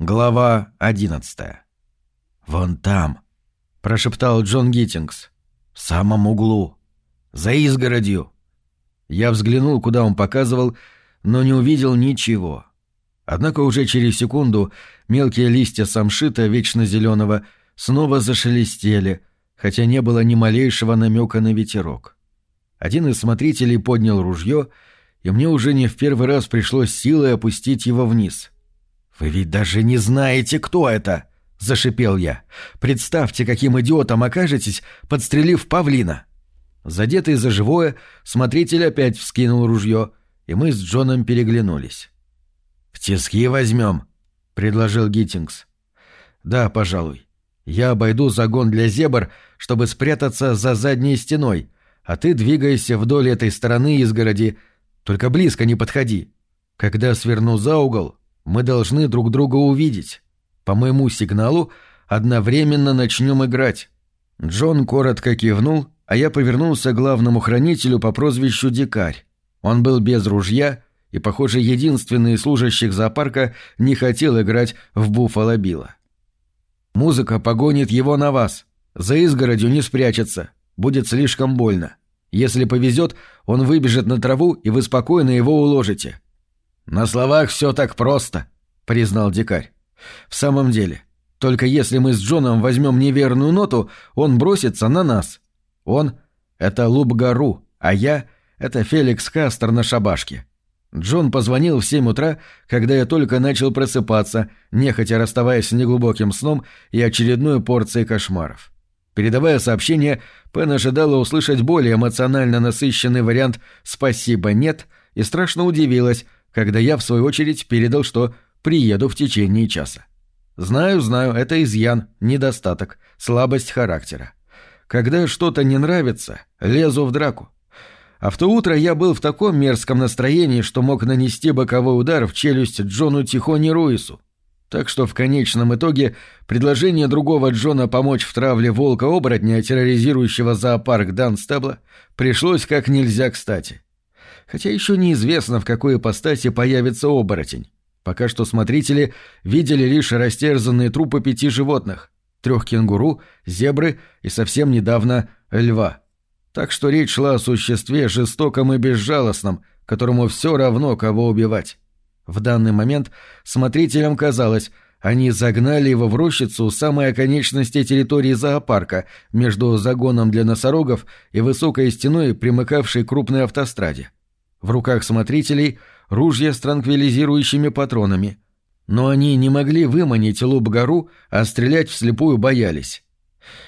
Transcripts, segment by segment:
Глава одиннадцатая. «Вон там», — прошептал Джон Гиттингс. «В самом углу. За изгородью». Я взглянул, куда он показывал, но не увидел ничего. Однако уже через секунду мелкие листья самшита вечно зеленого снова зашелестели, хотя не было ни малейшего намека на ветерок. Один из смотрителей поднял ружье, и мне уже не в первый раз пришлось силой опустить его вниз. «Вы ведь даже не знаете, кто это!» — зашипел я. «Представьте, каким идиотом окажетесь, подстрелив павлина!» Задетый за живое, смотритель опять вскинул ружье, и мы с Джоном переглянулись. «В тиски возьмем», — предложил Гиттингс. «Да, пожалуй. Я обойду загон для зебр, чтобы спрятаться за задней стеной, а ты двигайся вдоль этой стороны изгороди, только близко не подходи. Когда сверну за угол, мы должны друг друга увидеть. По моему сигналу одновременно начнем играть». Джон коротко кивнул, а я повернулся к главному хранителю по прозвищу Дикарь. Он был без ружья, и, похоже, единственный из служащих зоопарка не хотел играть в Буффало Билла. «Музыка погонит его на вас. За изгородью не спрячется. Будет слишком больно. Если повезет, он выбежит на траву, и вы спокойно его уложите». «На словах все так просто», — признал дикарь. «В самом деле, только если мы с Джоном возьмем неверную ноту, он бросится на нас. Он — это Лубгару, а я — это Феликс Кастер на шабашке. Джон позвонил в семь утра, когда я только начал просыпаться, нехотя расставаясь с неглубоким сном и очередной порцией кошмаров. Передавая сообщение, Пен ожидала услышать более эмоционально насыщенный вариант «спасибо, нет» и страшно удивилась, когда я, в свою очередь, передал, что приеду в течение часа. Знаю, знаю, это изъян, недостаток, слабость характера. Когда что-то не нравится, лезу в драку. А в то утро я был в таком мерзком настроении, что мог нанести боковой удар в челюсть Джону Тихони Руису. Так что в конечном итоге предложение другого Джона помочь в травле волка-оборотня, терроризирующего зоопарк Данстебла, пришлось как нельзя кстати. Хотя еще неизвестно, в какой ипостаси появится оборотень. Пока что смотрители видели лишь растерзанные трупы пяти животных — трех кенгуру, зебры и совсем недавно льва — так что речь шла о существе жестоком и безжалостном, которому все равно, кого убивать. В данный момент смотрителям казалось, они загнали его в рощицу у самой оконечности территории зоопарка, между загоном для носорогов и высокой стеной, примыкавшей к крупной автостраде. В руках смотрителей ружья с транквилизирующими патронами. Но они не могли выманить луп-гору, а стрелять вслепую боялись.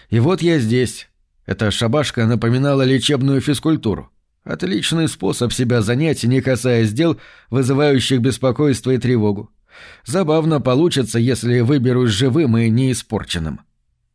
И вот я здесь, эта шабашка напоминала лечебную физкультуру. Отличный способ себя занять, не касаясь дел, вызывающих беспокойство и тревогу. Забавно получится, если выберусь живым и неиспорченным.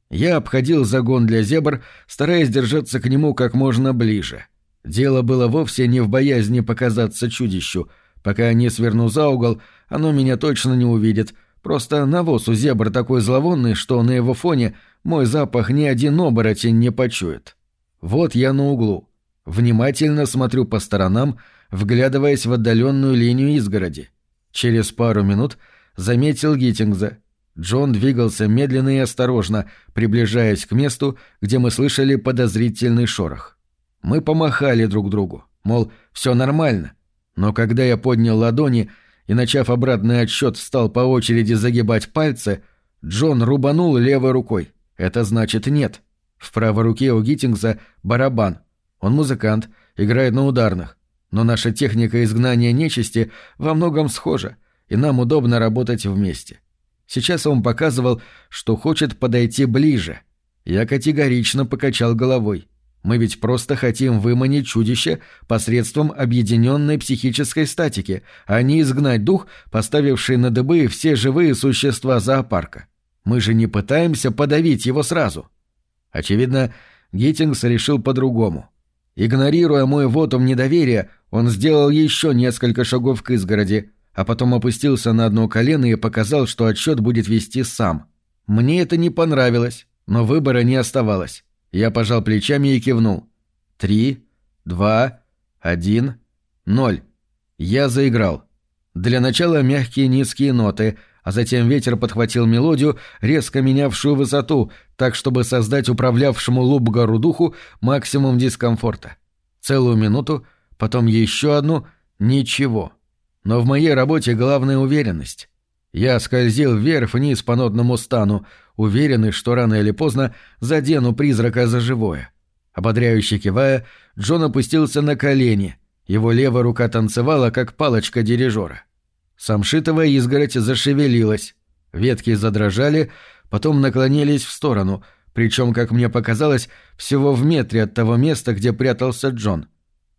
Я обходил загон для зебр, стараясь держаться к нему как можно ближе. Дело было вовсе не в боязни показаться чудищу. Пока не сверну за угол, оно меня точно не увидит. Просто навоз у зебр такой зловонный, что на его фоне – мой запах ни один оборотень не почует. Вот я на углу. Внимательно смотрю по сторонам, вглядываясь в отдаленную линию изгороди. Через пару минут заметил Гиттингза. Джон двигался медленно и осторожно, приближаясь к месту, где мы слышали подозрительный шорох. Мы помахали друг другу, мол, все нормально. Но когда я поднял ладони и, начав обратный отсчет, стал по очереди загибать пальцы, Джон рубанул левой рукой. Это значит нет. В правой руке у Гиттингса барабан. Он музыкант, играет на ударных. Но наша техника изгнания нечисти во многом схожа, и нам удобно работать вместе. Сейчас он показывал, что хочет подойти ближе. Я категорично покачал головой. Мы ведь просто хотим выманить чудище посредством объединенной психической статики, а не изгнать дух, поставивший на дыбы все живые существа зоопарка. Мы же не пытаемся подавить его сразу. Очевидно, Гиттингс решил по-другому. Игнорируя мой вотум недоверия, он сделал еще несколько шагов к изгороди, а потом опустился на одно колено и показал, что отсчет будет вести сам. Мне это не понравилось, но выбора не оставалось. Я пожал плечами и кивнул. Три, два, один, ноль. Я заиграл. Для начала мягкие низкие ноты, а затем ветер подхватил мелодию, резко менявшую высоту, так чтобы создать управлявшему Лубгару духу максимум дискомфорта. Целую минуту, потом еще одну — ничего. Но в моей работе главная уверенность. Я скользил вверх-вниз по нотному стану, уверенный, что рано или поздно задену призрака за живое. Ободряюще кивая, Джон опустился на колени. Его левая рука танцевала, как палочка дирижера. Самшитовая изгородь зашевелилась. Ветки задрожали, потом наклонились в сторону, причем, как мне показалось, всего в метре от того места, где прятался Джон.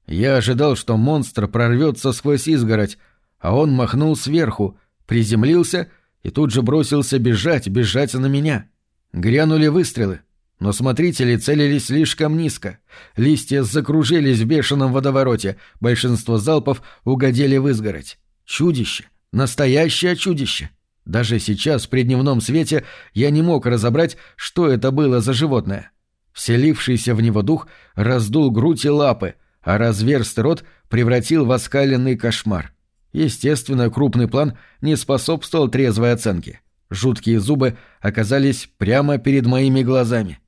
Я ожидал, что монстр прорвется сквозь изгородь, а он махнул сверху, приземлился и тут же бросился бежать, бежать на меня. Грянули выстрелы, но смотрители целились слишком низко. Листья закружились в бешеном водовороте, большинство залпов угодили в изгородь. Чудище! Настоящее чудище! Даже сейчас, при дневном свете, я не мог разобрать, что это было за животное. Вселившийся в него дух раздул грудь и лапы, а разверстый рот превратил в оскаленный кошмар. Естественно, крупный план не способствовал трезвой оценке. Жуткие зубы оказались прямо перед моими глазами.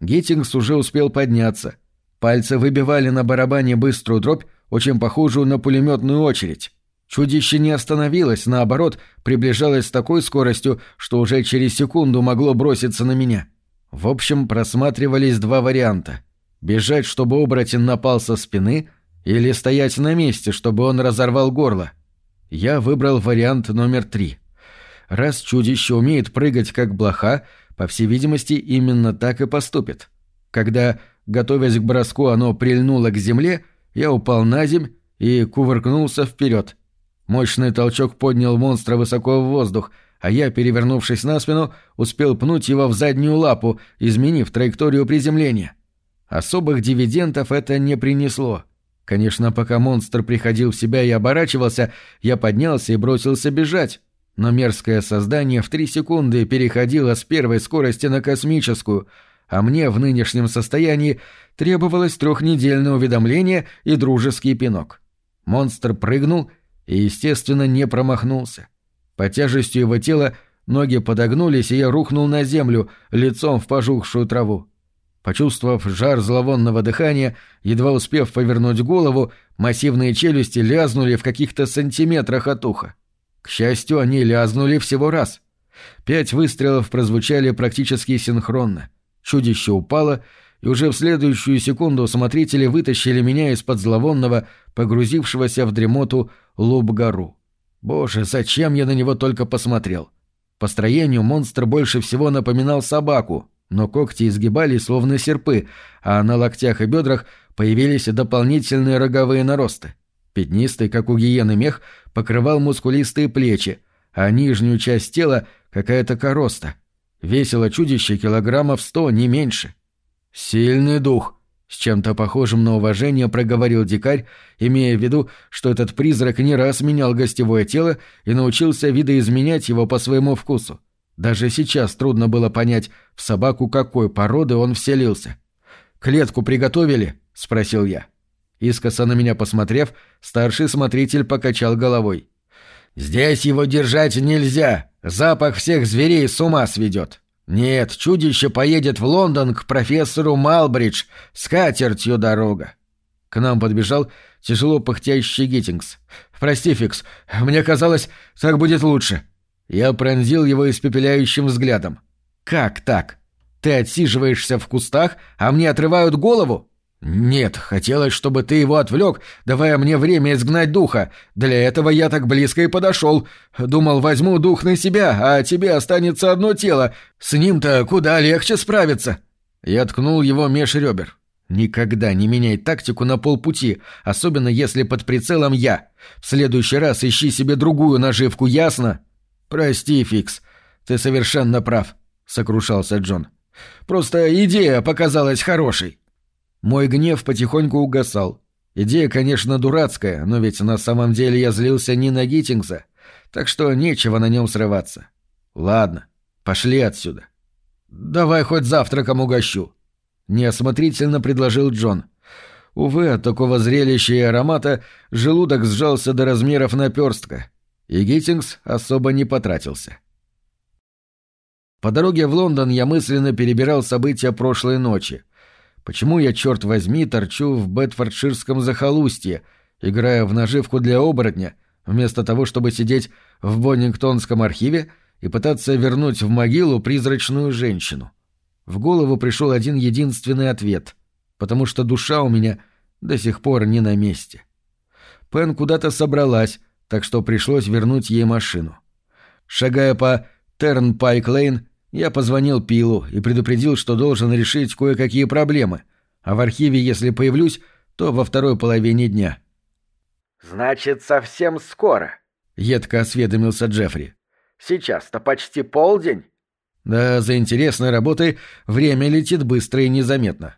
Гиттингс уже успел подняться. Пальцы выбивали на барабане быструю дробь, очень похожую на пулеметную очередь. Чудище не остановилось, наоборот, приближалось с такой скоростью, что уже через секунду могло броситься на меня. В общем, просматривались два варианта. Бежать, чтобы оборотень напал со спины, или стоять на месте, чтобы он разорвал горло. Я выбрал вариант номер три. Раз чудище умеет прыгать как блоха, по всей видимости, именно так и поступит. Когда, готовясь к броску, оно прильнуло к земле, я упал на земь и кувыркнулся вперед. Мощный толчок поднял монстра высоко в воздух, а я, перевернувшись на спину, успел пнуть его в заднюю лапу, изменив траекторию приземления. Особых дивидендов это не принесло. Конечно, пока монстр приходил в себя и оборачивался, я поднялся и бросился бежать но мерзкое создание в три секунды переходило с первой скорости на космическую, а мне в нынешнем состоянии требовалось трехнедельное уведомление и дружеский пинок. Монстр прыгнул и, естественно, не промахнулся. По тяжестью его тела ноги подогнулись, и я рухнул на землю, лицом в пожухшую траву. Почувствовав жар зловонного дыхания, едва успев повернуть голову, массивные челюсти лязнули в каких-то сантиметрах от уха. К счастью, они лязнули всего раз. Пять выстрелов прозвучали практически синхронно. Чудище упало, и уже в следующую секунду смотрители вытащили меня из-под зловонного, погрузившегося в дремоту лоб-гору. Боже, зачем я на него только посмотрел? По строению монстр больше всего напоминал собаку, но когти изгибались словно серпы, а на локтях и бедрах появились дополнительные роговые наросты. Пятнистый, как у гиены мех, покрывал мускулистые плечи, а нижнюю часть тела — какая-то короста. Весило чудище килограммов сто, не меньше. «Сильный дух», — с чем-то похожим на уважение проговорил дикарь, имея в виду, что этот призрак не раз менял гостевое тело и научился видоизменять его по своему вкусу. Даже сейчас трудно было понять, в собаку какой породы он вселился. «Клетку приготовили?» — спросил я. — Искоса на меня посмотрев, старший смотритель покачал головой. «Здесь его держать нельзя. Запах всех зверей с ума сведет. Нет, чудище поедет в Лондон к профессору Малбридж. С катертью дорога». К нам подбежал тяжело пыхтящий Гиттингс. «Прости, Фикс, мне казалось, так будет лучше». Я пронзил его испепеляющим взглядом. «Как так? Ты отсиживаешься в кустах, а мне отрывают голову?» «Нет, хотелось, чтобы ты его отвлек, давая мне время изгнать духа. Для этого я так близко и подошел. Думал, возьму дух на себя, а тебе останется одно тело. С ним-то куда легче справиться». Я ткнул его меж ребер. «Никогда не меняй тактику на полпути, особенно если под прицелом я. В следующий раз ищи себе другую наживку, ясно?» «Прости, Фикс, ты совершенно прав», — сокрушался Джон. «Просто идея показалась хорошей». Мой гнев потихоньку угасал. Идея, конечно, дурацкая, но ведь на самом деле я злился не на Гиттингса, так что нечего на нем срываться. Ладно, пошли отсюда. Давай хоть завтраком угощу. Неосмотрительно предложил Джон. Увы, от такого зрелища и аромата желудок сжался до размеров наперстка. И Гиттингс особо не потратился. По дороге в Лондон я мысленно перебирал события прошлой ночи. Почему я, черт возьми, торчу в Бетфордширском захолустье, играя в наживку для оборотня, вместо того, чтобы сидеть в Боннингтонском архиве и пытаться вернуть в могилу призрачную женщину? В голову пришел один единственный ответ, потому что душа у меня до сих пор не на месте. Пен куда-то собралась, так что пришлось вернуть ей машину. Шагая по Тернпайк-Лейн, я позвонил Пилу и предупредил, что должен решить кое-какие проблемы, а в архиве, если появлюсь, то во второй половине дня. «Значит, совсем скоро», — едко осведомился Джеффри. «Сейчас-то почти полдень». Да, за интересной работой время летит быстро и незаметно.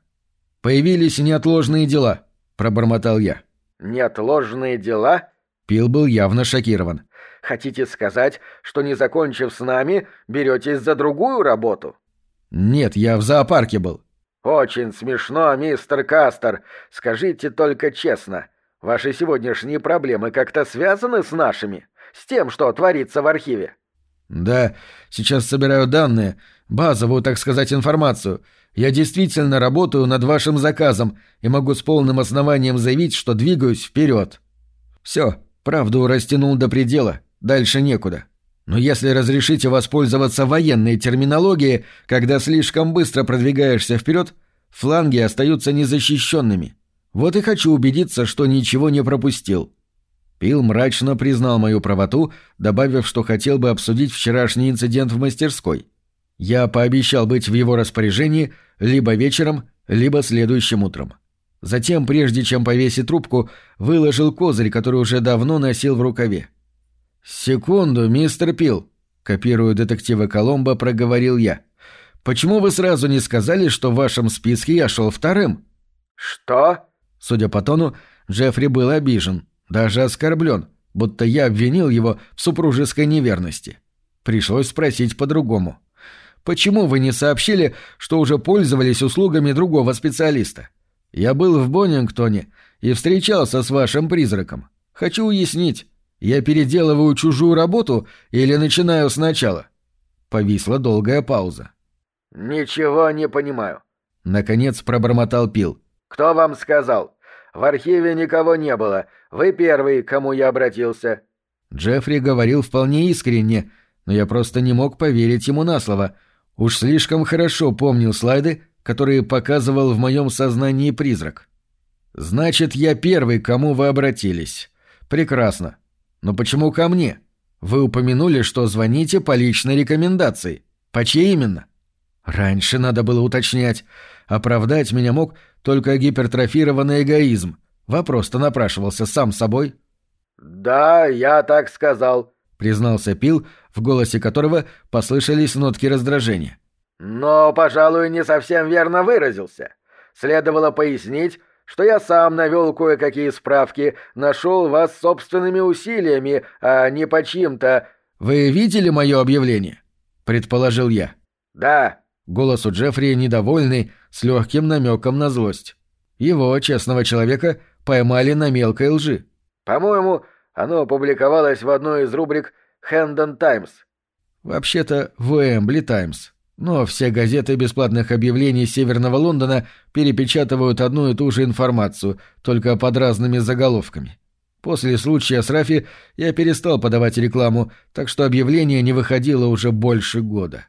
«Появились неотложные дела», — пробормотал я. «Неотложные дела?» Пил был явно шокирован. Хотите сказать, что не закончив с нами, беретесь за другую работу? Нет, я в зоопарке был. Очень смешно, мистер Кастер. Скажите только честно, ваши сегодняшние проблемы как-то связаны с нашими? С тем, что творится в архиве? Да, сейчас собираю данные, базовую, так сказать, информацию. Я действительно работаю над вашим заказом и могу с полным основанием заявить, что двигаюсь вперед. Все, правду растянул до предела. Дальше некуда. Но если разрешите воспользоваться военной терминологией, когда слишком быстро продвигаешься вперед, фланги остаются незащищенными. Вот и хочу убедиться, что ничего не пропустил. Пил мрачно признал мою правоту, добавив, что хотел бы обсудить вчерашний инцидент в мастерской. Я пообещал быть в его распоряжении либо вечером, либо следующим утром. Затем, прежде чем повесить трубку, выложил козырь, который уже давно носил в рукаве. «Секунду, мистер Пил», — копируя детектива Коломбо, проговорил я. «Почему вы сразу не сказали, что в вашем списке я шел вторым?» «Что?» Судя по тону, Джеффри был обижен, даже оскорблен, будто я обвинил его в супружеской неверности. Пришлось спросить по-другому. «Почему вы не сообщили, что уже пользовались услугами другого специалиста? Я был в Боннингтоне и встречался с вашим призраком. Хочу уяснить, я переделываю чужую работу или начинаю сначала?» Повисла долгая пауза. «Ничего не понимаю», — наконец пробормотал Пил. «Кто вам сказал? В архиве никого не было. Вы первый, к кому я обратился». Джеффри говорил вполне искренне, но я просто не мог поверить ему на слово. Уж слишком хорошо помнил слайды, которые показывал в моем сознании призрак. «Значит, я первый, к кому вы обратились. Прекрасно. Но почему ко мне? Вы упомянули, что звоните по личной рекомендации. По чьей именно? Раньше надо было уточнять. Оправдать меня мог только гипертрофированный эгоизм. Вопрос-то напрашивался сам собой. «Да, я так сказал», — признался Пил, в голосе которого послышались нотки раздражения. «Но, пожалуй, не совсем верно выразился. Следовало пояснить, что я сам навел кое-какие справки, нашел вас собственными усилиями, а не по чьим-то...» «Вы видели мое объявление?» — предположил я. «Да». Голос у Джеффри недовольный, с легким намеком на злость. Его, честного человека, поймали на мелкой лжи. «По-моему, оно опубликовалось в одной из рубрик «Хэндон Таймс». «Вообще-то в Эмбли Таймс», но все газеты бесплатных объявлений Северного Лондона перепечатывают одну и ту же информацию, только под разными заголовками. После случая с Рафи я перестал подавать рекламу, так что объявление не выходило уже больше года.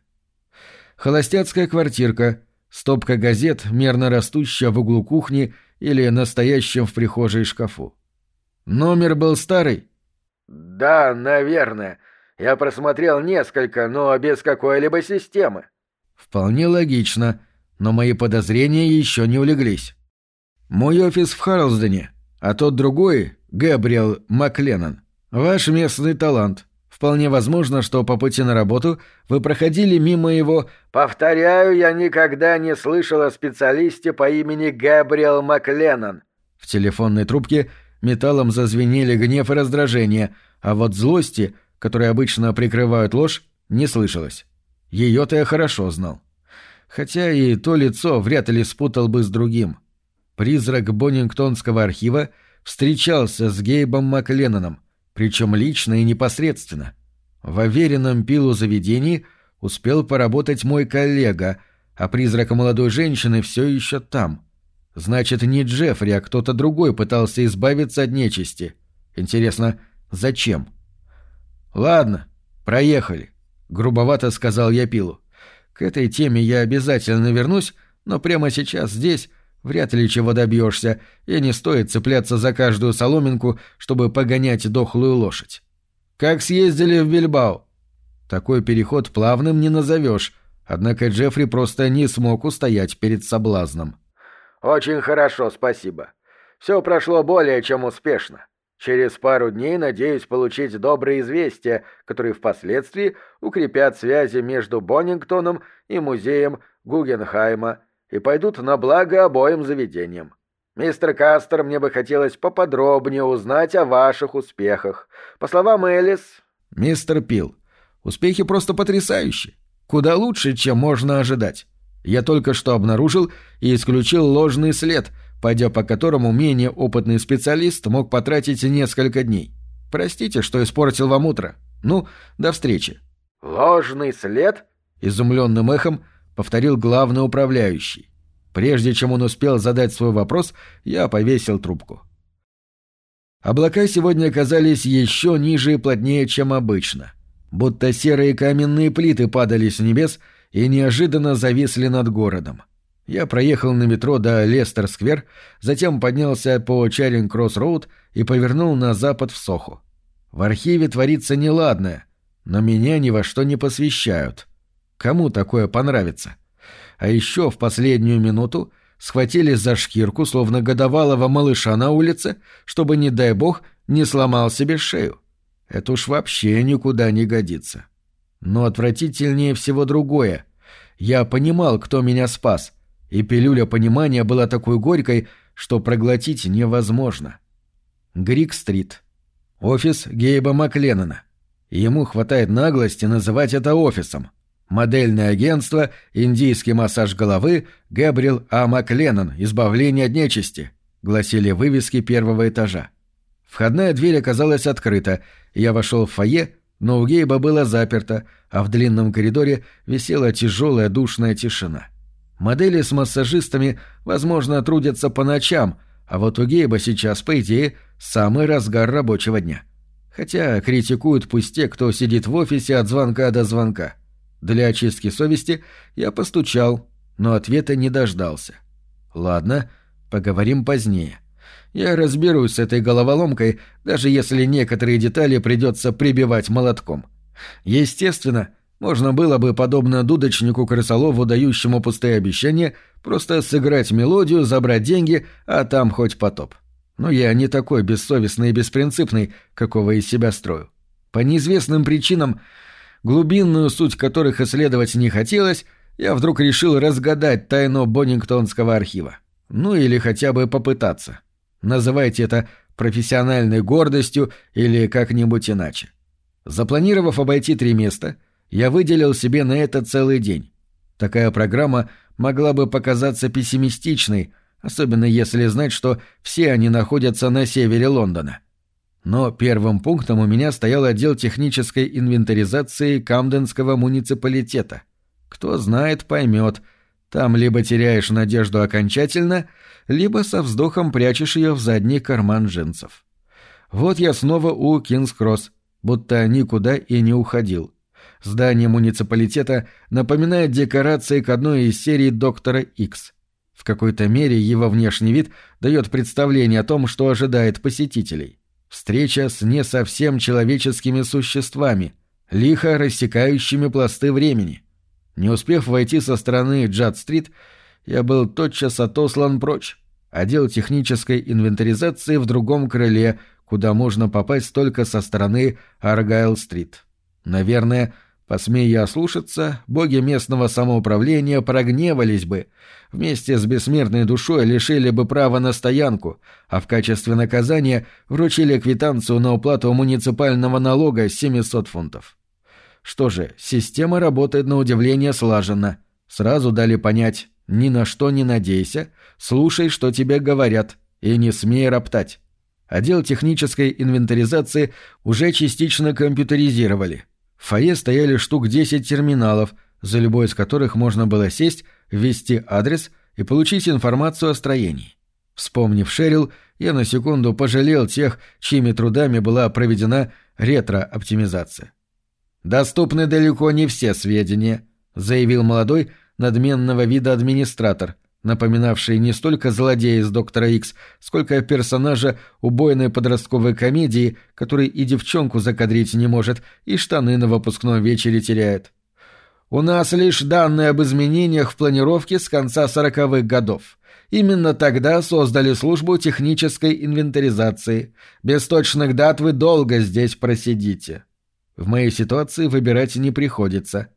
Холостяцкая квартирка, стопка газет, мерно растущая в углу кухни или настоящем в прихожей шкафу. Номер был старый? Да, наверное. Я просмотрел несколько, но без какой-либо системы. Вполне логично, но мои подозрения еще не улеглись. Мой офис в Харлсдене, а тот другой, Габриэл Макленнон, ваш местный талант. Вполне возможно, что по пути на работу вы проходили мимо его... Повторяю, я никогда не слышал о специалисте по имени Габриэл Макленнон. В телефонной трубке металлом зазвенели гнев и раздражение, а вот злости, которые обычно прикрывают ложь, не слышалось. Ее-то я хорошо знал. Хотя и то лицо вряд ли спутал бы с другим. Призрак Боннингтонского архива встречался с Гейбом Макленноном, причем лично и непосредственно. В уверенном пилу заведении успел поработать мой коллега, а призрак молодой женщины все еще там. Значит, не Джеффри, а кто-то другой пытался избавиться от нечисти. Интересно, зачем? Ладно, проехали, грубовато сказал я Пилу. К этой теме я обязательно вернусь, но прямо сейчас здесь вряд ли чего добьешься, и не стоит цепляться за каждую соломинку, чтобы погонять дохлую лошадь. Как съездили в Бильбао? Такой переход плавным не назовешь, однако Джеффри просто не смог устоять перед соблазном. «Очень хорошо, спасибо. Все прошло более чем успешно. Через пару дней надеюсь получить добрые известия, которые впоследствии укрепят связи между Боннингтоном и музеем Гугенхайма и пойдут на благо обоим заведениям. Мистер Кастер, мне бы хотелось поподробнее узнать о ваших успехах. По словам Элис... Мистер Пил, успехи просто потрясающие. Куда лучше, чем можно ожидать. Я только что обнаружил и исключил ложный след, пойдя по которому менее опытный специалист мог потратить несколько дней. Простите, что испортил вам утро. Ну, до встречи. Ложный след? Изумленным эхом повторил главный управляющий. Прежде чем он успел задать свой вопрос, я повесил трубку. Облака сегодня оказались еще ниже и плотнее, чем обычно. Будто серые каменные плиты падали с небес и неожиданно зависли над городом. Я проехал на метро до Лестер-сквер, затем поднялся по Чаринг-Кросс-Роуд и повернул на запад в Соху. В архиве творится неладное, но меня ни во что не посвящают. Кому такое понравится? А еще в последнюю минуту схватили за шкирку, словно годовалого малыша на улице, чтобы, не дай бог, не сломал себе шею. Это уж вообще никуда не годится. Но отвратительнее всего другое. Я понимал, кто меня спас, и пилюля понимания была такой горькой, что проглотить невозможно. Грик-стрит. Офис Гейба Макленнона. Ему хватает наглости называть это офисом. Модельное агентство, индийский массаж головы, Гэбриэл А. Макленнон, избавление от нечисти, гласили вывески первого этажа. Входная дверь оказалась открыта, я вошел в фойе, но у Гейба было заперто, а в длинном коридоре висела тяжелая душная тишина. Модели с массажистами, возможно, трудятся по ночам, а вот у Гейба сейчас, по идее, самый разгар рабочего дня. Хотя критикуют пусть те, кто сидит в офисе от звонка до звонка. Для очистки совести я постучал, но ответа не дождался. Ладно, поговорим позднее. Я разберусь с этой головоломкой, даже если некоторые детали придется прибивать молотком. Естественно, можно было бы, подобно дудочнику крысолову, дающему пустые обещания, просто сыграть мелодию, забрать деньги, а там хоть потоп. Но я не такой бессовестный и беспринципный, какого из себя строю. По неизвестным причинам глубинную суть которых исследовать не хотелось, я вдруг решил разгадать тайну Боннингтонского архива. Ну или хотя бы попытаться. Называйте это профессиональной гордостью или как-нибудь иначе. Запланировав обойти три места, я выделил себе на это целый день. Такая программа могла бы показаться пессимистичной, особенно если знать, что все они находятся на севере Лондона. Но первым пунктом у меня стоял отдел технической инвентаризации Камденского муниципалитета. Кто знает, поймет. Там либо теряешь надежду окончательно, либо со вздохом прячешь ее в задний карман джинсов. Вот я снова у Кингс-Кросс, будто никуда и не уходил. Здание муниципалитета напоминает декорации к одной из серий «Доктора Икс». В какой-то мере его внешний вид дает представление о том, что ожидает посетителей. Встреча с не совсем человеческими существами, лихо рассекающими пласты времени. Не успев войти со стороны Джад-стрит, я был тотчас отослан прочь. Отдел технической инвентаризации в другом крыле, куда можно попасть только со стороны Аргайл-стрит. Наверное, Посмей я ослушаться, боги местного самоуправления прогневались бы, вместе с бессмертной душой лишили бы права на стоянку, а в качестве наказания вручили квитанцию на уплату муниципального налога 700 фунтов. Что же, система работает на удивление слаженно. Сразу дали понять «ни на что не надейся», «слушай, что тебе говорят» и «не смей роптать». Отдел технической инвентаризации уже частично компьютеризировали. В фойе стояли штук 10 терминалов, за любой из которых можно было сесть, ввести адрес и получить информацию о строении. Вспомнив Шерил, я на секунду пожалел тех, чьими трудами была проведена ретро-оптимизация. «Доступны далеко не все сведения», — заявил молодой, надменного вида администратор, напоминавший не столько злодея из «Доктора Икс», сколько персонажа убойной подростковой комедии, который и девчонку закадрить не может, и штаны на выпускном вечере теряет. «У нас лишь данные об изменениях в планировке с конца сороковых годов». Именно тогда создали службу технической инвентаризации. Без точных дат вы долго здесь просидите. В моей ситуации выбирать не приходится.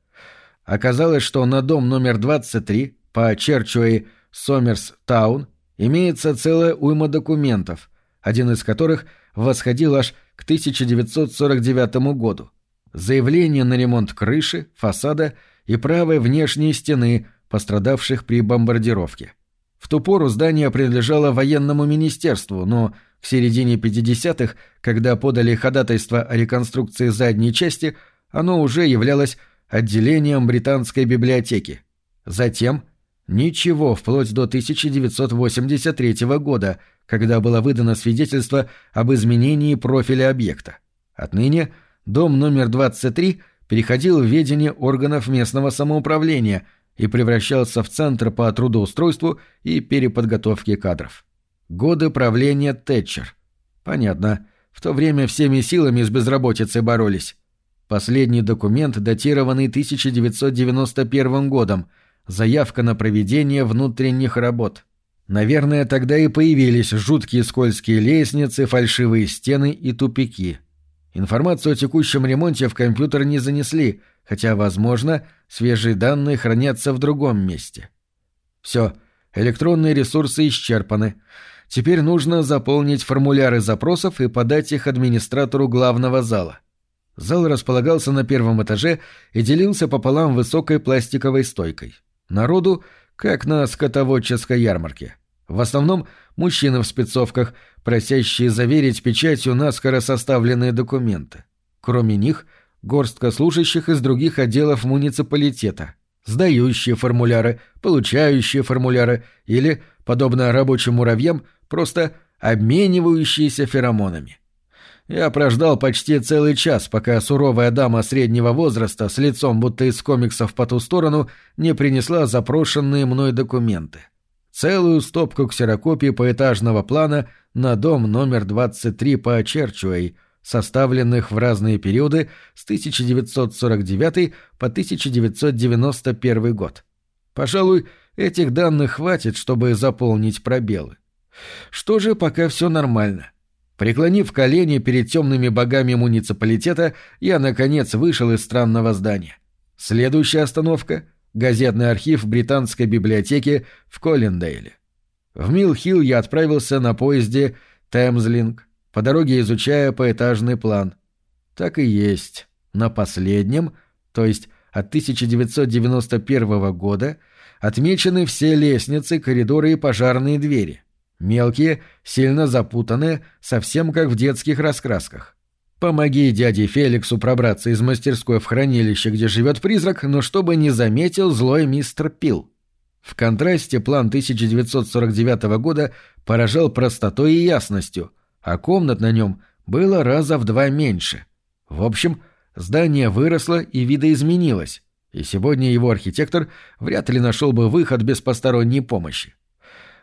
Оказалось, что на дом номер 23 по Черчуэй Сомерс Таун имеется целая уйма документов, один из которых восходил аж к 1949 году. Заявление на ремонт крыши, фасада и правой внешней стены, пострадавших при бомбардировке. В ту пору здание принадлежало военному министерству, но к середине 50-х, когда подали ходатайство о реконструкции задней части, оно уже являлось отделением британской библиотеки. Затем ничего вплоть до 1983 года, когда было выдано свидетельство об изменении профиля объекта. Отныне дом номер 23 переходил в ведение органов местного самоуправления – и превращался в центр по трудоустройству и переподготовке кадров. Годы правления Тэтчер. Понятно. В то время всеми силами с безработицей боролись. Последний документ, датированный 1991 годом. Заявка на проведение внутренних работ. Наверное, тогда и появились жуткие скользкие лестницы, фальшивые стены и тупики. Информацию о текущем ремонте в компьютер не занесли — хотя, возможно, свежие данные хранятся в другом месте. Все, электронные ресурсы исчерпаны. Теперь нужно заполнить формуляры запросов и подать их администратору главного зала. Зал располагался на первом этаже и делился пополам высокой пластиковой стойкой. Народу, как на скотоводческой ярмарке. В основном мужчины в спецовках, просящие заверить печатью наскоро составленные документы. Кроме них — горстка служащих из других отделов муниципалитета, сдающие формуляры, получающие формуляры или, подобно рабочим муравьям, просто обменивающиеся феромонами. Я прождал почти целый час, пока суровая дама среднего возраста с лицом будто из комиксов по ту сторону не принесла запрошенные мной документы. Целую стопку ксерокопий поэтажного плана на дом номер 23 по Черчуэй, составленных в разные периоды с 1949 по 1991 год. Пожалуй, этих данных хватит, чтобы заполнить пробелы. Что же, пока все нормально. Преклонив колени перед темными богами муниципалитета, я, наконец, вышел из странного здания. Следующая остановка — газетный архив британской библиотеки в Коллиндейле. В Милл-Хилл я отправился на поезде «Темзлинг», по дороге изучая поэтажный план. Так и есть. На последнем, то есть от 1991 года, отмечены все лестницы, коридоры и пожарные двери. Мелкие, сильно запутанные, совсем как в детских раскрасках. Помоги дяде Феликсу пробраться из мастерской в хранилище, где живет призрак, но чтобы не заметил злой мистер Пил. В контрасте план 1949 года поражал простотой и ясностью, а комнат на нем было раза в два меньше. В общем, здание выросло и видоизменилось, и сегодня его архитектор вряд ли нашел бы выход без посторонней помощи.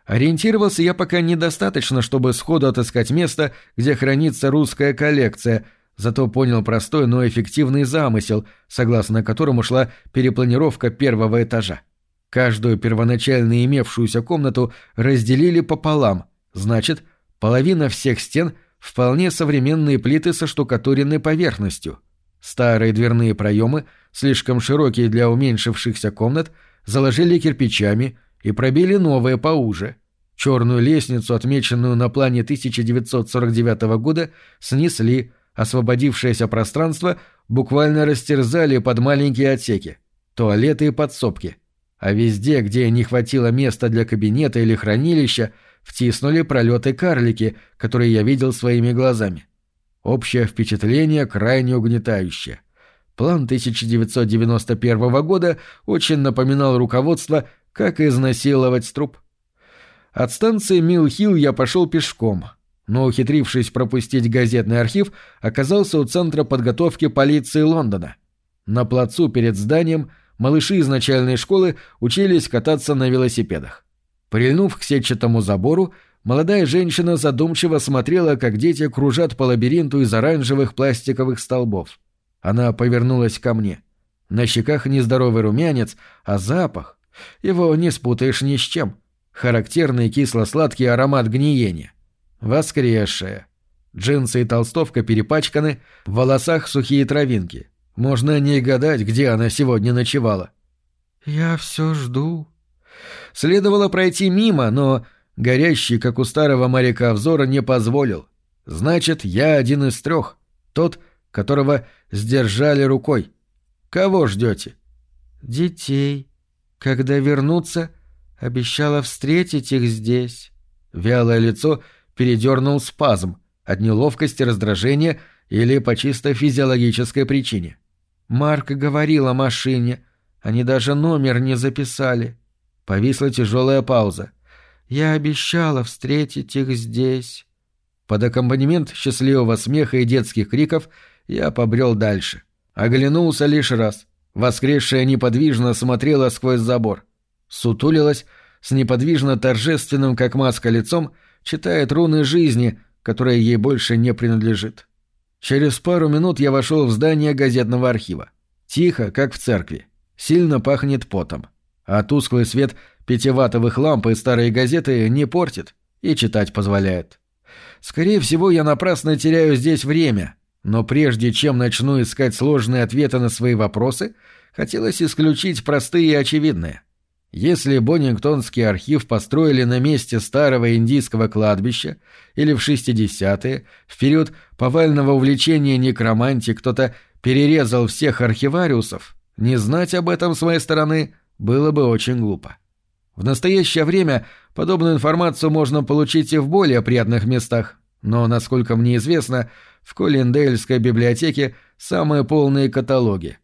Ориентировался я пока недостаточно, чтобы сходу отыскать место, где хранится русская коллекция, зато понял простой, но эффективный замысел, согласно которому шла перепланировка первого этажа. Каждую первоначально имевшуюся комнату разделили пополам, значит, Половина всех стен — вполне современные плиты со штукатуренной поверхностью. Старые дверные проемы, слишком широкие для уменьшившихся комнат, заложили кирпичами и пробили новые поуже. Черную лестницу, отмеченную на плане 1949 года, снесли, освободившееся пространство буквально растерзали под маленькие отсеки, туалеты и подсобки. А везде, где не хватило места для кабинета или хранилища, втиснули пролеты карлики, которые я видел своими глазами. Общее впечатление крайне угнетающее. План 1991 года очень напоминал руководство «Как изнасиловать труп». От станции Милл-Хилл я пошел пешком, но, ухитрившись пропустить газетный архив, оказался у Центра подготовки полиции Лондона. На плацу перед зданием малыши из начальной школы учились кататься на велосипедах. Прильнув к сетчатому забору, молодая женщина задумчиво смотрела, как дети кружат по лабиринту из оранжевых пластиковых столбов. Она повернулась ко мне. На щеках нездоровый румянец, а запах... Его не спутаешь ни с чем. Характерный кисло-сладкий аромат гниения. Воскресшая. Джинсы и толстовка перепачканы, в волосах сухие травинки. Можно не гадать, где она сегодня ночевала. «Я все жду». Следовало пройти мимо, но горящий, как у старого моряка, взора не позволил. Значит, я один из трех. Тот, которого сдержали рукой. Кого ждете? Детей. Когда вернутся, обещала встретить их здесь. Вялое лицо передернул спазм от неловкости, раздражения или по чисто физиологической причине. Марк говорил о машине. Они даже номер не записали. Повисла тяжелая пауза. Я обещала встретить их здесь. Под аккомпанемент счастливого смеха и детских криков я побрел дальше. Оглянулся лишь раз. Воскресшая неподвижно смотрела сквозь забор. Сутулилась, с неподвижно торжественным, как маска, лицом, читает руны жизни, которая ей больше не принадлежит. Через пару минут я вошел в здание газетного архива. Тихо, как в церкви. Сильно пахнет потом. А тусклый свет пятиватовых ламп и старые газеты не портит и читать позволяет. Скорее всего, я напрасно теряю здесь время, но прежде чем начну искать сложные ответы на свои вопросы, хотелось исключить простые и очевидные. Если Боннингтонский архив построили на месте старого индийского кладбища или в 60-е, в период повального увлечения некромантии кто-то перерезал всех архивариусов, не знать об этом с моей стороны было бы очень глупо. В настоящее время подобную информацию можно получить и в более приятных местах, но, насколько мне известно, в Коллиндейльской библиотеке самые полные каталоги.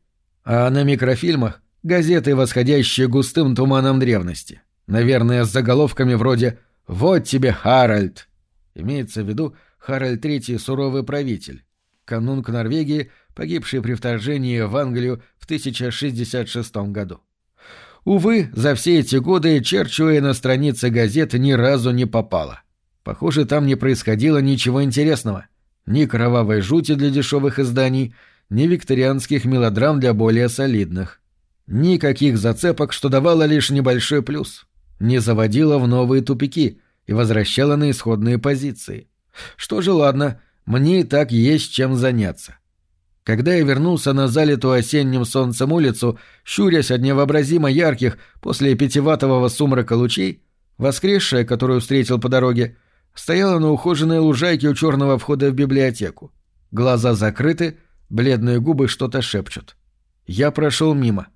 А на микрофильмах — газеты, восходящие густым туманом древности. Наверное, с заголовками вроде «Вот тебе, Харальд!» Имеется в виду Харальд III суровый правитель. Канунг Норвегии, погибший при вторжении в Англию в 1066 году. Увы, за все эти годы Черчуэ на странице газет ни разу не попало. Похоже, там не происходило ничего интересного. Ни кровавой жути для дешевых изданий, ни викторианских мелодрам для более солидных. Никаких зацепок, что давало лишь небольшой плюс. Не заводило в новые тупики и возвращало на исходные позиции. Что же ладно, мне и так есть чем заняться. Когда я вернулся на залитую осенним солнцем улицу, щурясь от невообразимо ярких после пятиватового сумрака лучей, воскресшая, которую встретил по дороге, стояла на ухоженной лужайке у черного входа в библиотеку. Глаза закрыты, бледные губы что-то шепчут. Я прошел мимо.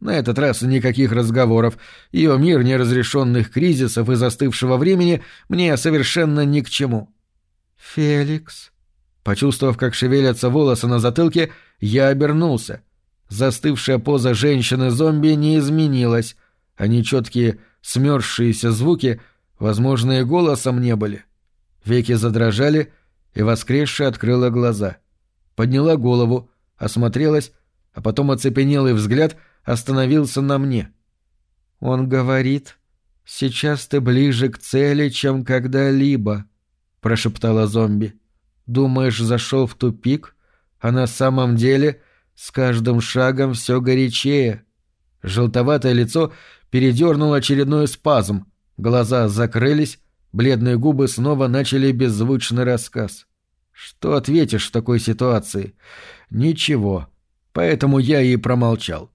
На этот раз никаких разговоров. Ее мир неразрешенных кризисов и застывшего времени мне совершенно ни к чему. «Феликс», Почувствовав, как шевелятся волосы на затылке, я обернулся. Застывшая поза женщины-зомби не изменилась, а нечеткие смерзшиеся звуки, возможно, и голосом не были. Веки задрожали, и воскресшая открыла глаза. Подняла голову, осмотрелась, а потом оцепенелый взгляд остановился на мне. «Он говорит, сейчас ты ближе к цели, чем когда-либо», — прошептала зомби. Думаешь, зашел в тупик, а на самом деле с каждым шагом все горячее. Желтоватое лицо передернул очередной спазм, глаза закрылись, бледные губы снова начали беззвучный рассказ. Что ответишь в такой ситуации? Ничего. Поэтому я и промолчал.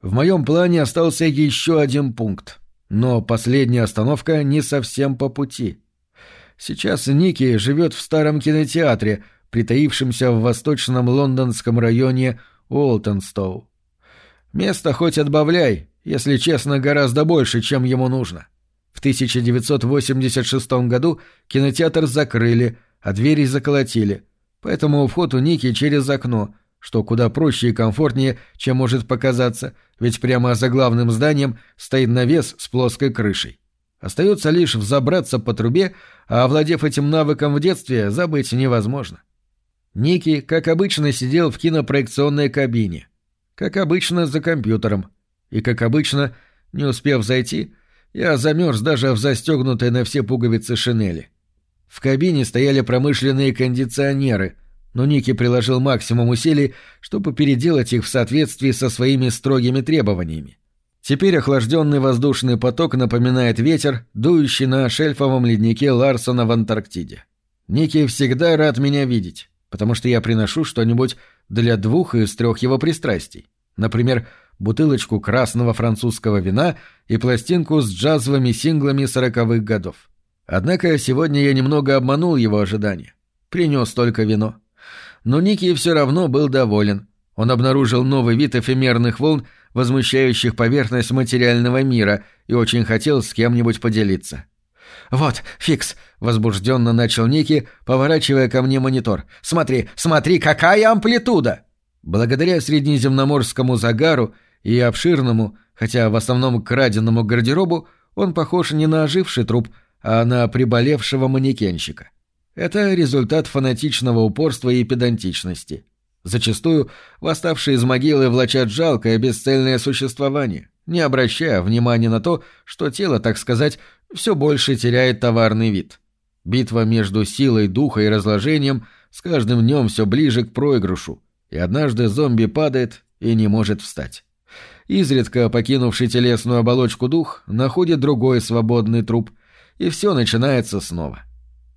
В моем плане остался еще один пункт. Но последняя остановка не совсем по пути. Сейчас Ники живет в старом кинотеатре, притаившемся в восточном лондонском районе Уолтонстоу. Место хоть отбавляй, если честно, гораздо больше, чем ему нужно. В В 1986 году кинотеатр закрыли, а двери заколотили. Поэтому вход у Ники через окно, что куда проще и комфортнее, чем может показаться, ведь прямо за главным зданием стоит навес с плоской крышей. Остается лишь взобраться по трубе, а овладев этим навыком в детстве, забыть невозможно. Ники, как обычно, сидел в кинопроекционной кабине. Как обычно, за компьютером. И, как обычно, не успев зайти, я замерз даже в застегнутой на все пуговицы шинели. В кабине стояли промышленные кондиционеры, но Ники приложил максимум усилий, чтобы переделать их в соответствии со своими строгими требованиями. Теперь охлажденный воздушный поток напоминает ветер, дующий на шельфовом леднике Ларсона в Антарктиде. Ники всегда рад меня видеть, потому что я приношу что-нибудь для двух из трех его пристрастий. Например, бутылочку красного французского вина и пластинку с джазовыми синглами сороковых годов. Однако сегодня я немного обманул его ожидания. Принес только вино. Но Ники все равно был доволен. Он обнаружил новый вид эфемерных волн, возмущающих поверхность материального мира, и очень хотел с кем-нибудь поделиться. «Вот, Фикс!» — возбужденно начал Ники, поворачивая ко мне монитор. «Смотри, смотри, какая амплитуда!» Благодаря среднеземноморскому загару и обширному, хотя в основном краденному гардеробу, он похож не на оживший труп, а на приболевшего манекенщика. Это результат фанатичного упорства и педантичности. Зачастую восставшие из могилы влачат жалкое бесцельное существование, не обращая внимания на то, что тело, так сказать, все больше теряет товарный вид. Битва между силой духа и разложением с каждым днем все ближе к проигрышу, и однажды зомби падает и не может встать. Изредка покинувший телесную оболочку дух находит другой свободный труп, и все начинается снова.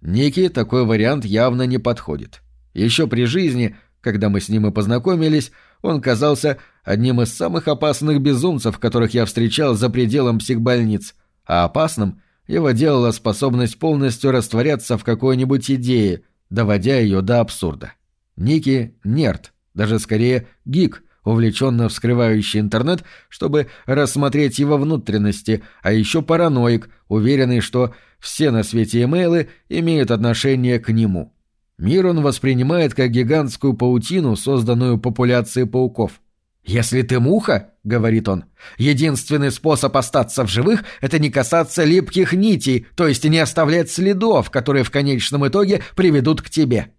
Некий такой вариант явно не подходит. Еще при жизни когда мы с ним и познакомились, он казался одним из самых опасных безумцев, которых я встречал за пределом психбольниц, а опасным его делала способность полностью растворяться в какой-нибудь идее, доводя ее до абсурда. Ники — нерд, даже скорее гик, увлеченно вскрывающий интернет, чтобы рассмотреть его внутренности, а еще параноик, уверенный, что все на свете имейлы имеют отношение к нему. Мир он воспринимает как гигантскую паутину, созданную популяцией пауков. «Если ты муха, — говорит он, — единственный способ остаться в живых — это не касаться липких нитей, то есть не оставлять следов, которые в конечном итоге приведут к тебе».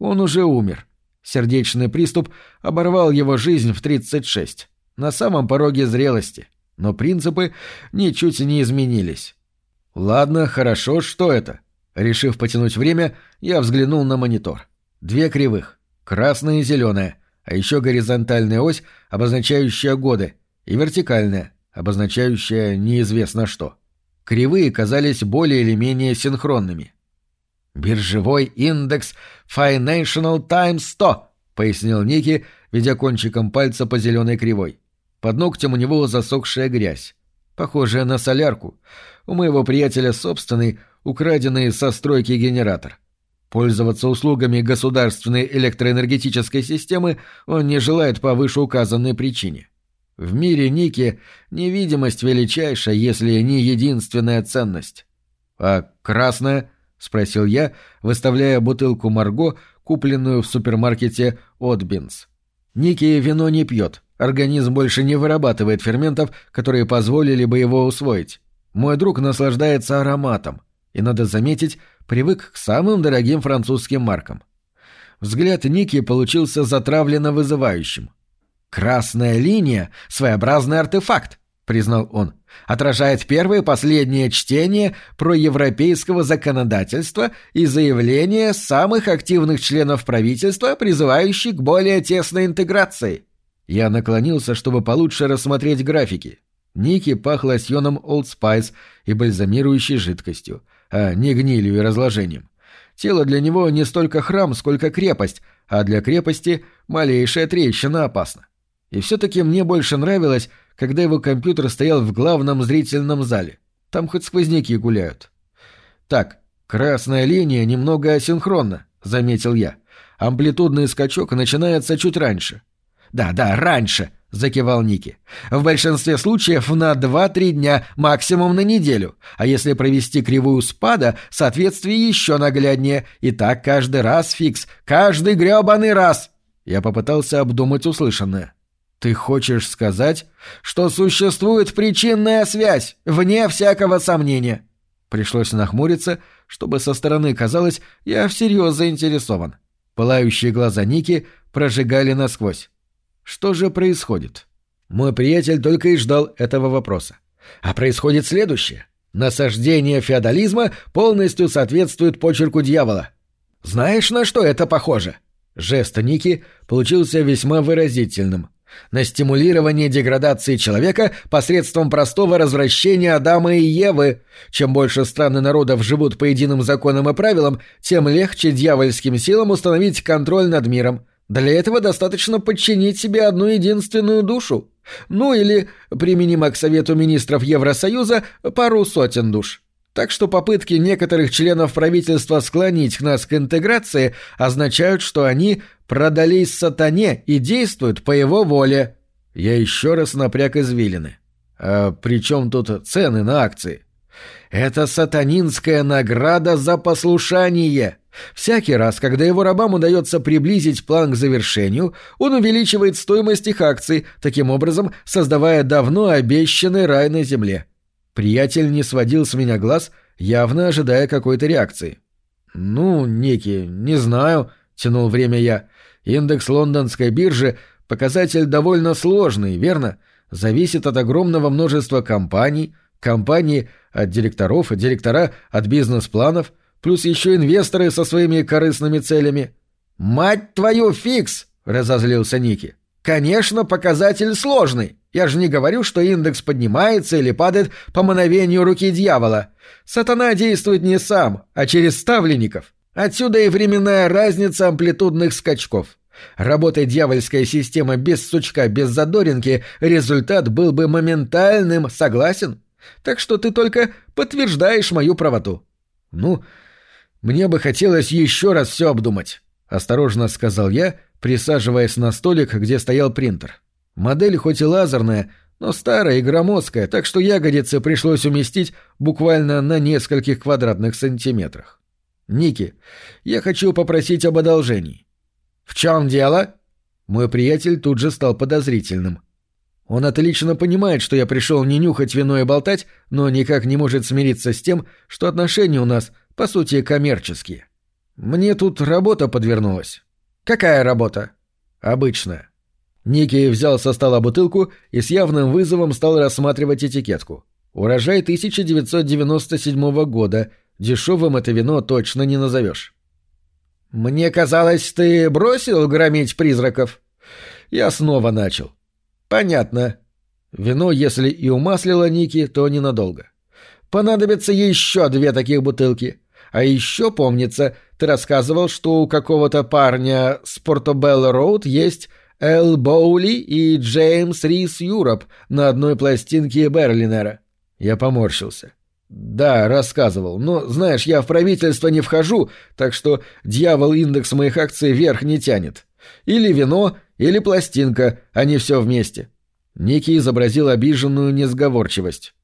Он уже умер. Сердечный приступ оборвал его жизнь в 36, на самом пороге зрелости, но принципы ничуть не изменились. Ладно, хорошо, что это? Решив потянуть время, я взглянул на монитор. Две кривых. Красная и зеленая. А еще горизонтальная ось, обозначающая годы, и вертикальная, обозначающая неизвестно что. Кривые казались более или менее синхронными. «Биржевой индекс Financial Times 100», — пояснил Ники, ведя кончиком пальца по зеленой кривой. Под ногтем у него засохшая грязь, похожая на солярку. У моего приятеля собственный — украденный со стройки генератор. Пользоваться услугами государственной электроэнергетической системы он не желает по вышеуказанной причине. В мире Ники невидимость величайшая, если не единственная ценность. «А красная?» — спросил я, выставляя бутылку Марго, купленную в супермаркете Отбинс. Ники вино не пьет, организм больше не вырабатывает ферментов, которые позволили бы его усвоить. Мой друг наслаждается ароматом — и, надо заметить, привык к самым дорогим французским маркам. Взгляд Ники получился затравленно вызывающим. «Красная линия — своеобразный артефакт», — признал он. «Отражает первое и последнее чтение проевропейского законодательства и заявление самых активных членов правительства, призывающих к более тесной интеграции». Я наклонился, чтобы получше рассмотреть графики. Ники пах лосьоном Old Spice и бальзамирующей жидкостью — а не гнилью и разложением. Тело для него не столько храм, сколько крепость, а для крепости малейшая трещина опасна. И все-таки мне больше нравилось, когда его компьютер стоял в главном зрительном зале. Там хоть сквозняки гуляют. Так, красная линия немного асинхронна, заметил я. Амплитудный скачок начинается чуть раньше. Да, да, раньше, закивал Ники. «В большинстве случаев на 2-3 дня, максимум на неделю. А если провести кривую спада, соответствие еще нагляднее. И так каждый раз, Фикс, каждый грёбаный раз!» Я попытался обдумать услышанное. «Ты хочешь сказать, что существует причинная связь, вне всякого сомнения?» Пришлось нахмуриться, чтобы со стороны казалось, я всерьез заинтересован. Пылающие глаза Ники прожигали насквозь. Что же происходит? Мой приятель только и ждал этого вопроса. А происходит следующее. Насаждение феодализма полностью соответствует почерку дьявола. Знаешь, на что это похоже? Жест Ники получился весьма выразительным. На стимулирование деградации человека посредством простого развращения Адама и Евы. Чем больше стран и народов живут по единым законам и правилам, тем легче дьявольским силам установить контроль над миром. Для этого достаточно подчинить себе одну единственную душу. Ну или, применимо к Совету министров Евросоюза, пару сотен душ. Так что попытки некоторых членов правительства склонить нас к интеграции означают, что они продались сатане и действуют по его воле. Я еще раз напряг извилины. А при чем тут цены на акции? Это сатанинская награда за послушание. Всякий раз, когда его рабам удается приблизить план к завершению, он увеличивает стоимость их акций, таким образом создавая давно обещанный рай на земле. Приятель не сводил с меня глаз, явно ожидая какой-то реакции. «Ну, Ники, не знаю», — тянул время я. «Индекс лондонской биржи — показатель довольно сложный, верно? Зависит от огромного множества компаний, компании от директоров, и директора от бизнес-планов — плюс еще инвесторы со своими корыстными целями. «Мать твою, фикс!» — разозлился Ники. «Конечно, показатель сложный. Я же не говорю, что индекс поднимается или падает по мановению руки дьявола. Сатана действует не сам, а через ставленников. Отсюда и временная разница амплитудных скачков. Работая дьявольская система без сучка, без задоринки, результат был бы моментальным, согласен? Так что ты только подтверждаешь мою правоту. Ну, «Мне бы хотелось еще раз все обдумать», — осторожно сказал я, присаживаясь на столик, где стоял принтер. Модель хоть и лазерная, но старая и громоздкая, так что ягодицы пришлось уместить буквально на нескольких квадратных сантиметрах. «Ники, я хочу попросить об одолжении». «В чем дело?» Мой приятель тут же стал подозрительным. Он отлично понимает, что я пришел не нюхать вино и болтать, но никак не может смириться с тем, что отношения у нас — по сути, коммерческие. Мне тут работа подвернулась. Какая работа? Обычная. Ники взял со стола бутылку и с явным вызовом стал рассматривать этикетку. Урожай 1997 года. Дешевым это вино точно не назовешь. «Мне казалось, ты бросил громить призраков?» Я снова начал. «Понятно. Вино, если и умаслило Ники, то ненадолго. Понадобится еще две таких бутылки. А еще, помнится, ты рассказывал, что у какого-то парня с Портобелло Роуд есть Эл Боули и Джеймс Рис Юроп на одной пластинке Берлинера. Я поморщился. Да, рассказывал. Но, знаешь, я в правительство не вхожу, так что дьявол индекс моих акций вверх не тянет. Или вино, или пластинка, а не все вместе. Ники изобразил обиженную несговорчивость.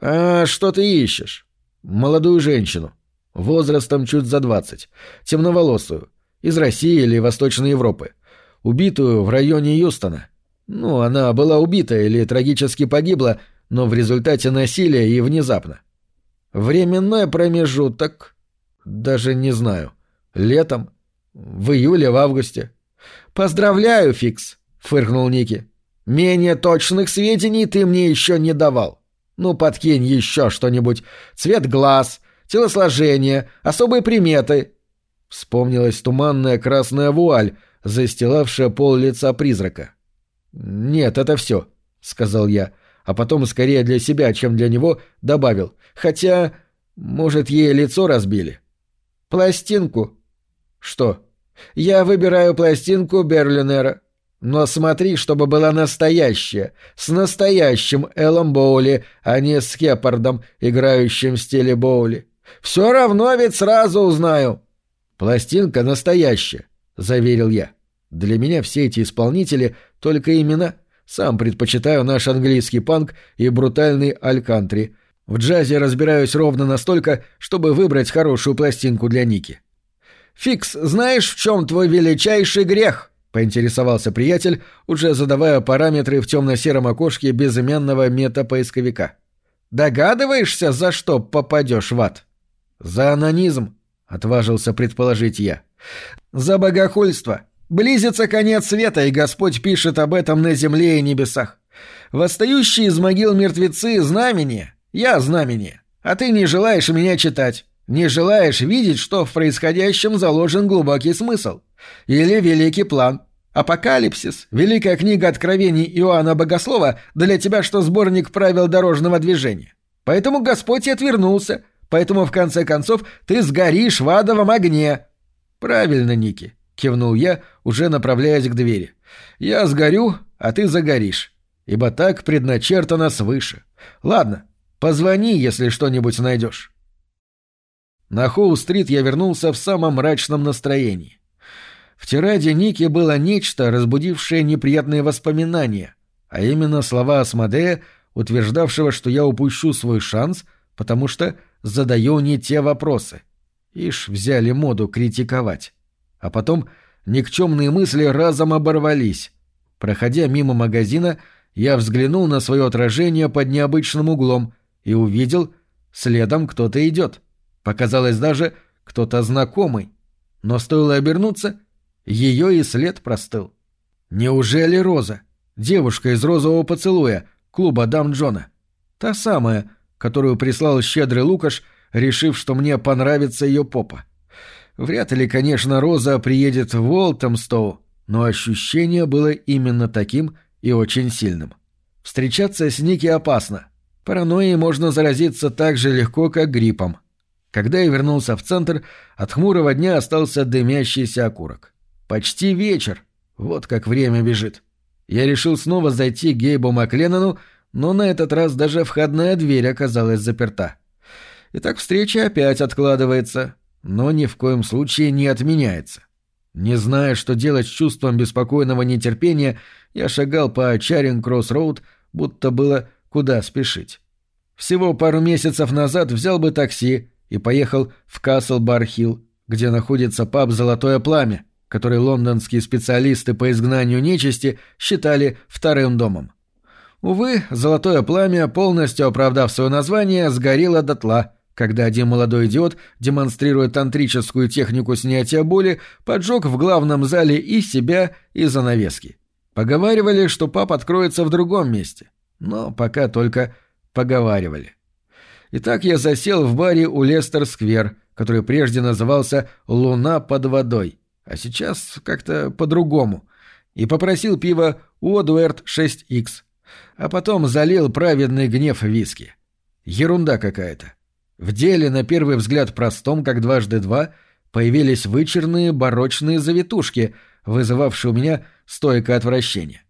«А что ты ищешь?» «Молодую женщину возрастом чуть за двадцать, темноволосую, из России или Восточной Европы, убитую в районе Юстона. Ну, она была убита или трагически погибла, но в результате насилия и внезапно. Временной промежуток... Даже не знаю. Летом? В июле, в августе? «Поздравляю, Фикс!» — фыркнул Ники. «Менее точных сведений ты мне еще не давал. Ну, подкинь еще что-нибудь. Цвет глаз, телосложение, особые приметы. Вспомнилась туманная красная вуаль, застилавшая пол лица призрака. «Нет, это все», — сказал я, а потом скорее для себя, чем для него, добавил. «Хотя, может, ей лицо разбили?» «Пластинку». «Что?» «Я выбираю пластинку Берлинера. Но смотри, чтобы была настоящая, с настоящим Эллом Боули, а не с Хеппардом, играющим в стиле Боули. Все равно ведь сразу узнаю. Пластинка настоящая, заверил я. Для меня все эти исполнители только имена, Сам предпочитаю наш английский панк и брутальный алькантри. В джазе разбираюсь ровно настолько, чтобы выбрать хорошую пластинку для Ники. «Фикс, знаешь, в чем твой величайший грех?» — поинтересовался приятель, уже задавая параметры в темно-сером окошке безымянного метапоисковика. «Догадываешься, за что попадешь в ад?» «За анонизм», — отважился предположить я. «За богохульство. Близится конец света, и Господь пишет об этом на земле и небесах. Восстающие из могил мертвецы — знамение. Я — знамение. А ты не желаешь меня читать. Не желаешь видеть, что в происходящем заложен глубокий смысл. Или великий план. Апокалипсис, великая книга откровений Иоанна Богослова, для тебя что сборник правил дорожного движения. Поэтому Господь и отвернулся. Поэтому, в конце концов, ты сгоришь в адовом огне. Правильно, Ники кивнул я, уже направляясь к двери. Я сгорю, а ты загоришь. Ибо так предначертано свыше. Ладно, позвони, если что-нибудь найдешь. На Хоу-стрит я вернулся в самом мрачном настроении. В тираде Ники было нечто, разбудившее неприятные воспоминания, а именно слова Асмодея, утверждавшего, что я упущу свой шанс, потому что задаю не те вопросы. Ишь, взяли моду критиковать. А потом никчемные мысли разом оборвались. Проходя мимо магазина, я взглянул на свое отражение под необычным углом и увидел, следом кто-то идет. Показалось даже кто-то знакомый. Но стоило обернуться, ее и след простыл. Неужели Роза? Девушка из розового поцелуя, клуба Дам Джона. Та самая, которую прислал щедрый Лукаш, решив, что мне понравится ее попа. Вряд ли, конечно, Роза приедет в Уолтомстоу, но ощущение было именно таким и очень сильным. Встречаться с Ники опасно. Паранойей можно заразиться так же легко, как гриппом. Когда я вернулся в центр, от хмурого дня остался дымящийся окурок. Почти вечер. Вот как время бежит. Я решил снова зайти к Гейбу Макленнону, но на этот раз даже входная дверь оказалась заперта. Итак, встреча опять откладывается но ни в коем случае не отменяется. Не зная, что делать с чувством беспокойного нетерпения, я шагал по Чаринг-Кросс-Роуд, будто было куда спешить. Всего пару месяцев назад взял бы такси и поехал в Касл-Бар-Хилл, где находится паб «Золотое пламя», который лондонские специалисты по изгнанию нечисти считали вторым домом. Увы, «Золотое пламя», полностью оправдав свое название, сгорело дотла – когда один молодой идиот, демонстрируя тантрическую технику снятия боли, поджег в главном зале и себя, и занавески. Поговаривали, что пап откроется в другом месте. Но пока только поговаривали. Итак, я засел в баре у Лестер-сквер, который прежде назывался «Луна под водой», а сейчас как-то по-другому, и попросил пива Уодуэрт 6Х, а потом залил праведный гнев виски. Ерунда какая-то. В деле, на первый взгляд простом, как дважды два, появились вычерные барочные завитушки, вызывавшие у меня стойкое отвращение.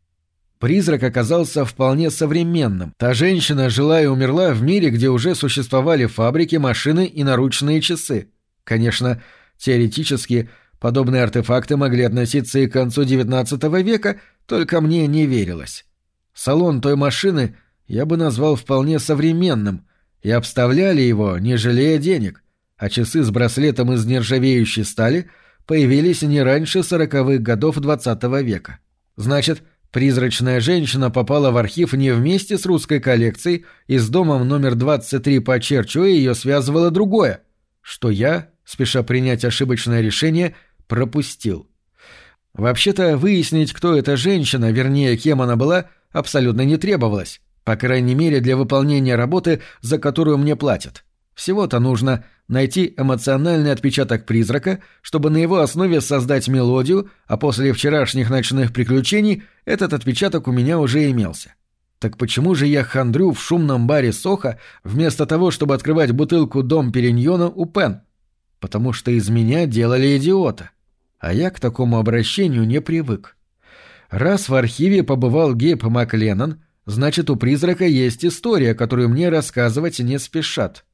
Призрак оказался вполне современным. Та женщина жила и умерла в мире, где уже существовали фабрики, машины и наручные часы. Конечно, теоретически подобные артефакты могли относиться и к концу XIX века, только мне не верилось. Салон той машины я бы назвал вполне современным, и обставляли его, не жалея денег, а часы с браслетом из нержавеющей стали появились не раньше сороковых годов двадцатого века. Значит, призрачная женщина попала в архив не вместе с русской коллекцией, и с домом номер 23 по Черчуэ ее связывало другое, что я, спеша принять ошибочное решение, пропустил. Вообще-то выяснить, кто эта женщина, вернее, кем она была, абсолютно не требовалось. По крайней мере, для выполнения работы, за которую мне платят. Всего-то нужно найти эмоциональный отпечаток призрака, чтобы на его основе создать мелодию, а после вчерашних ночных приключений этот отпечаток у меня уже имелся. Так почему же я хандрю в шумном баре Соха вместо того, чтобы открывать бутылку Дом Периньона у Пен? Потому что из меня делали идиота. А я к такому обращению не привык. Раз в архиве побывал Гейб Макленнон, Значит, у призрака есть история, которую мне рассказывать не спешат.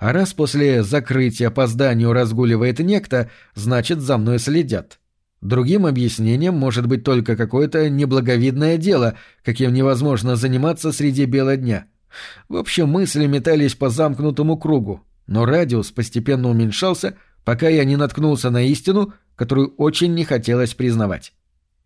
А раз после закрытия по зданию разгуливает некто, значит, за мной следят. Другим объяснением может быть только какое-то неблаговидное дело, каким невозможно заниматься среди бела дня. В общем, мысли метались по замкнутому кругу, но радиус постепенно уменьшался, пока я не наткнулся на истину, которую очень не хотелось признавать.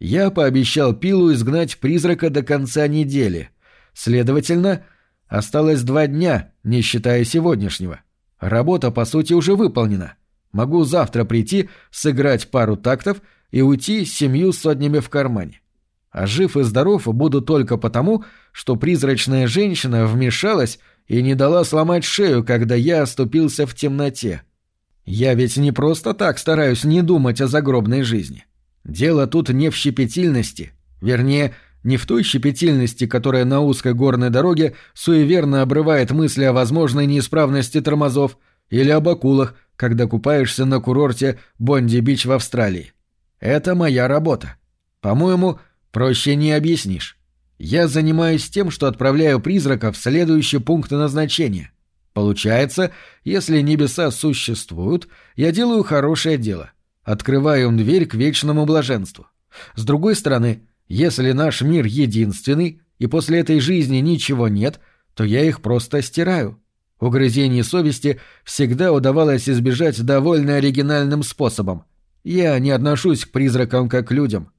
Я пообещал Пилу изгнать призрака до конца недели. Следовательно, осталось два дня, не считая сегодняшнего. Работа, по сути, уже выполнена. Могу завтра прийти, сыграть пару тактов и уйти с семью сотнями в кармане. А жив и здоров буду только потому, что призрачная женщина вмешалась и не дала сломать шею, когда я оступился в темноте. Я ведь не просто так стараюсь не думать о загробной жизни. Дело тут не в щепетильности, вернее, не в той щепетильности, которая на узкой горной дороге суеверно обрывает мысли о возможной неисправности тормозов или об акулах, когда купаешься на курорте Бонди-Бич в Австралии. Это моя работа. По-моему, проще не объяснишь. Я занимаюсь тем, что отправляю призраков в следующий пункт назначения. Получается, если небеса существуют, я делаю хорошее дело — открываю им дверь к вечному блаженству. С другой стороны, если наш мир единственный, и после этой жизни ничего нет, то я их просто стираю. Угрызений совести всегда удавалось избежать довольно оригинальным способом. Я не отношусь к призракам как к людям.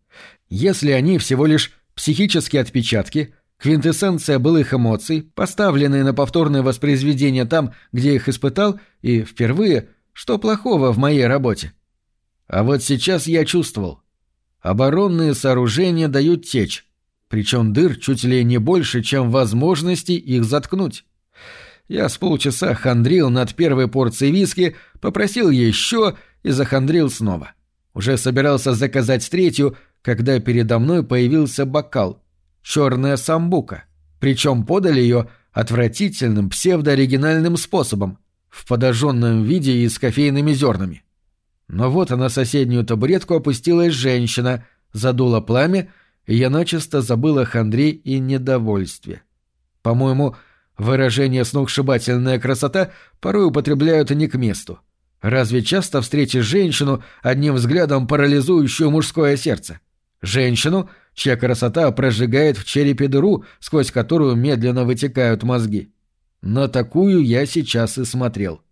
Если они всего лишь психические отпечатки, квинтэссенция былых эмоций, поставленные на повторное воспроизведение там, где их испытал, и впервые, что плохого в моей работе? А вот сейчас я чувствовал. Оборонные сооружения дают течь, причем дыр чуть ли не больше, чем возможности их заткнуть. Я с полчаса хандрил над первой порцией виски, попросил еще и захандрил снова. Уже собирался заказать третью, когда передо мной появился бокал. Черная самбука. Причем подали ее отвратительным псевдооригинальным способом, в подожженном виде и с кофейными зернами. Но вот на соседнюю табуретку опустилась женщина, задула пламя, и я начисто забыла хандре и недовольстве. По-моему, выражение «сногсшибательная красота» порой употребляют не к месту. Разве часто встретишь женщину, одним взглядом парализующую мужское сердце? Женщину, чья красота прожигает в черепе дыру, сквозь которую медленно вытекают мозги. На такую я сейчас и смотрел. —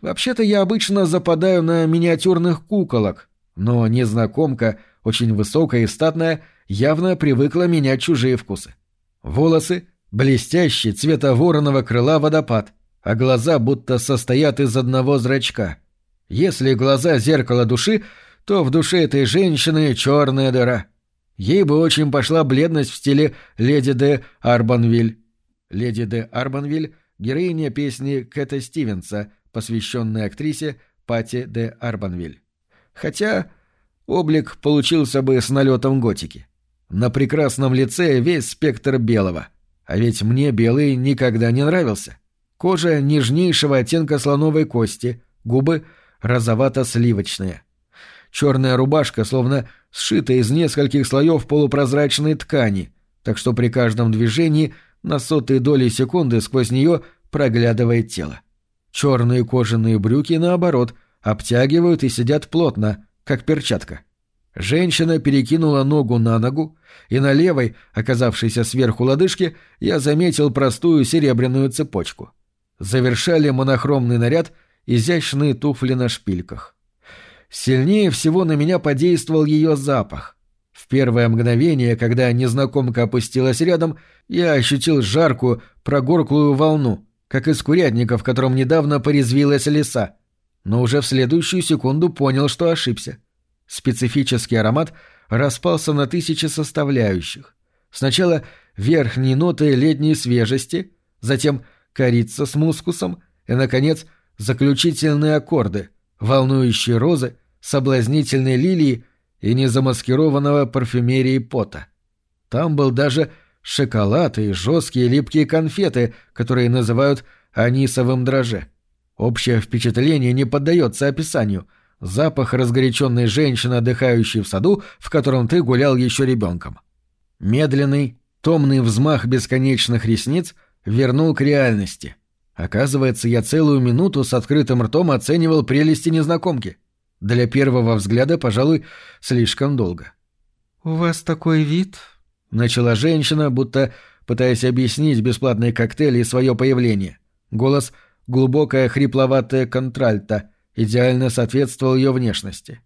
Вообще-то я обычно западаю на миниатюрных куколок, но незнакомка, очень высокая и статная, явно привыкла менять чужие вкусы. Волосы — блестящий цвета вороного крыла водопад, а глаза будто состоят из одного зрачка. Если глаза — зеркало души, то в душе этой женщины черная дыра. Ей бы очень пошла бледность в стиле «Леди де Арбанвиль». «Леди де Арбанвиль» — героиня песни Кэта Стивенса — посвященной актрисе Пати де Арбанвиль. Хотя облик получился бы с налетом готики. На прекрасном лице весь спектр белого. А ведь мне белый никогда не нравился. Кожа нежнейшего оттенка слоновой кости, губы розовато-сливочные. Черная рубашка словно сшита из нескольких слоев полупрозрачной ткани, так что при каждом движении на сотые доли секунды сквозь нее проглядывает тело. Черные кожаные брюки, наоборот, обтягивают и сидят плотно, как перчатка. Женщина перекинула ногу на ногу, и на левой, оказавшейся сверху лодыжки, я заметил простую серебряную цепочку. Завершали монохромный наряд изящные туфли на шпильках. Сильнее всего на меня подействовал ее запах. В первое мгновение, когда незнакомка опустилась рядом, я ощутил жаркую, прогорклую волну, как из курятника, в котором недавно порезвилась лиса, но уже в следующую секунду понял, что ошибся. Специфический аромат распался на тысячи составляющих. Сначала верхние ноты летней свежести, затем корица с мускусом и, наконец, заключительные аккорды, волнующие розы, соблазнительные лилии и незамаскированного парфюмерии пота. Там был даже шоколад и жесткие липкие конфеты, которые называют анисовым дроже. Общее впечатление не поддается описанию. Запах разгоряченной женщины, отдыхающей в саду, в котором ты гулял еще ребенком. Медленный, томный взмах бесконечных ресниц вернул к реальности. Оказывается, я целую минуту с открытым ртом оценивал прелести незнакомки. Для первого взгляда, пожалуй, слишком долго. «У вас такой вид?» — начала женщина, будто пытаясь объяснить бесплатные коктейли и свое появление. Голос — глубокая хрипловатая контральта, идеально соответствовал ее внешности.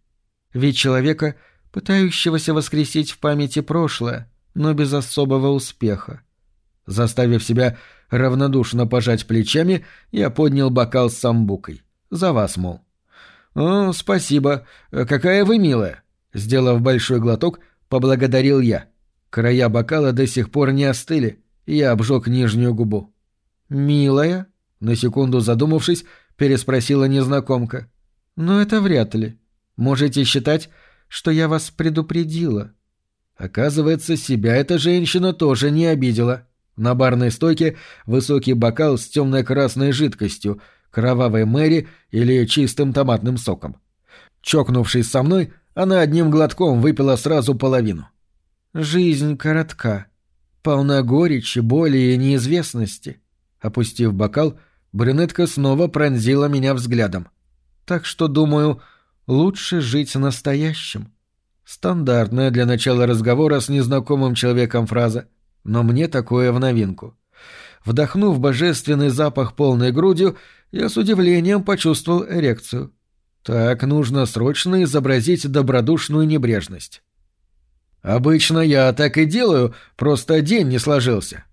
«Вид человека, пытающегося воскресить в памяти прошлое, но без особого успеха». Заставив себя равнодушно пожать плечами, я поднял бокал с самбукой. «За вас, мол». «О, спасибо. Какая вы милая!» Сделав большой глоток, поблагодарил я. Края бокала до сих пор не остыли, и я обжег нижнюю губу. «Милая?» — на секунду задумавшись, переспросила незнакомка. «Но это вряд ли. Можете считать, что я вас предупредила». Оказывается, себя эта женщина тоже не обидела. На барной стойке высокий бокал с темно-красной жидкостью, кровавой Мэри или чистым томатным соком. Чокнувшись со мной, она одним глотком выпила сразу половину. «Жизнь коротка, полна горечи, боли и неизвестности». Опустив бокал, брюнетка снова пронзила меня взглядом. «Так что, думаю, лучше жить настоящим». Стандартная для начала разговора с незнакомым человеком фраза, но мне такое в новинку. Вдохнув божественный запах полной грудью, я с удивлением почувствовал эрекцию. Так нужно срочно изобразить добродушную небрежность. Обычно я так и делаю, просто день не сложился.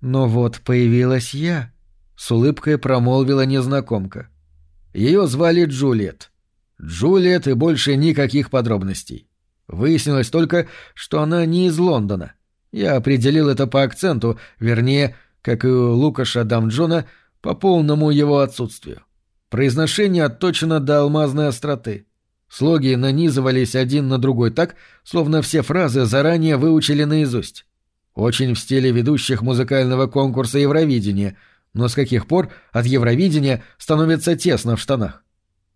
Но вот появилась я, с улыбкой промолвила незнакомка. Ее звали Джульет. Джульет и больше никаких подробностей. Выяснилось только, что она не из Лондона. Я определил это по акценту, вернее, как и у Лукаша Дамджона, по полному его отсутствию. Произношение отточено до алмазной остроты. Слоги нанизывались один на другой так, словно все фразы заранее выучили наизусть. Очень в стиле ведущих музыкального конкурса Евровидения, но с каких пор от Евровидения становится тесно в штанах?